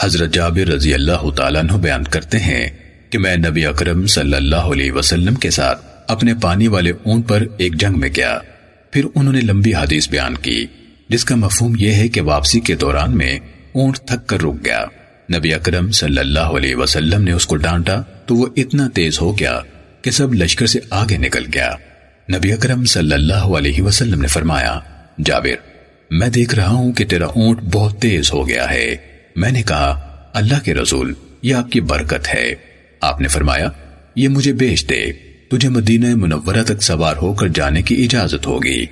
حضرت جابر رضی اللہ تعالیٰ عنہ بیان کرتے ہیں کہ میں نبی اکرم صلی اللہ علیہ وسلم کے ساتھ اپنے پانی والے اون پر ایک جنگ میں گیا۔ پھر انہوں نے لمبی حدیث بیان کی، جس کا مفہوم یہ ہے کہ واپسی کے دوران میں اونٹ تھک کر رک گیا۔ نبی اکرم صلی اللہ علیہ وسلم نے اس کو ڈانٹا تو وہ اتنا تیز ہو گیا کہ سب لشکر سے آگے نکل گیا۔ نبی اکرم صلی اللہ علیہ وسلم نے فرمایا، جابر، میں دیکھ رہا ہوں کہ تیرا اونٹ بہت تیز ہو گیا ہے۔ میں نے کہا، اللہ کے رسول، یہ آپ کی برکت ہے۔ آپ نے فرمایا، یہ مجھے بیچ دے، تجھے مدینہ منورہ تک سوار ہو کر جانے کی اجازت ہوگی۔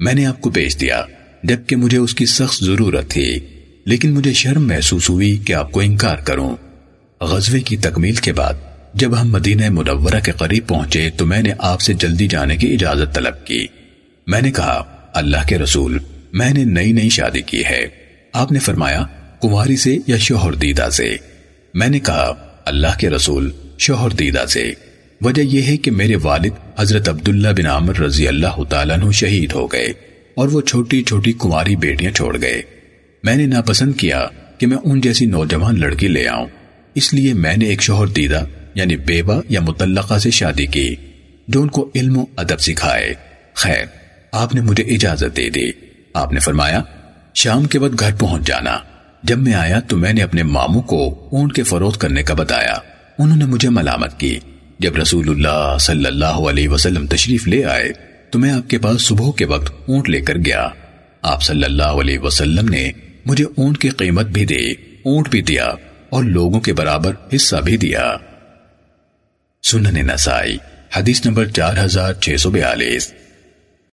میں نے آپ کو بیچ دیا، جبکہ مجھے اس کی سخت ضرورت تھی، لیکن مجھے شرم محسوس ہوئی کہ آپ کو انکار کروں۔ غزوے کی تکمیل کے بعد، جب ہم مدینہ منورہ کے قریب پہنچے، تو میں نے آپ سے جلدی جانے کی اجازت طلب کی۔ میں نے کہا، اللہ کے رسول، میں نے نئی نئی شادی کی ہے۔ آپ نے فرمایا کماری سے یا شوہر دیدہ سے؟ میں نے کہا، اللہ کے رسول شوہر دیدہ سے۔ وجہ یہ ہے کہ میرے والد حضرت عبداللہ بن عامر رضی اللہ تعالیٰ عنہ شہید ہو گئے اور وہ چھوٹی چھوٹی کماری بیٹیاں چھوڑ گئے۔ میں نے ناپسند کیا کہ میں ان جیسی نوجوان لڑکی لے آؤں۔ اس لیے میں نے ایک شوہر دیدہ یعنی بیوہ یا متعلقہ سے شادی کی، جو ان کو علم و ادب سکھائے۔ خیر، آپ نے مجھے اجازت دے دی۔ آپ نے فرمایا، شام کے وقت گھر پہنچ جانا۔ جب میں آیا تو میں نے اپنے ماموں کو اونٹ کے فروخت کرنے کا بتایا۔ انہوں نے مجھے ملامت کی۔ جب رسول اللہ صلی اللہ علیہ وسلم تشریف لے آئے تو میں آپ کے پاس صبح کے وقت اونٹ لے کر گیا۔ آپ صلی اللہ علیہ وسلم نے مجھے اونٹ کی قیمت بھی دی، اونٹ بھی دیا اور لوگوں کے برابر حصہ بھی دیا۔ سنن نسائی، حدیث نمبر چار ہزار چھ سو بیالیس۔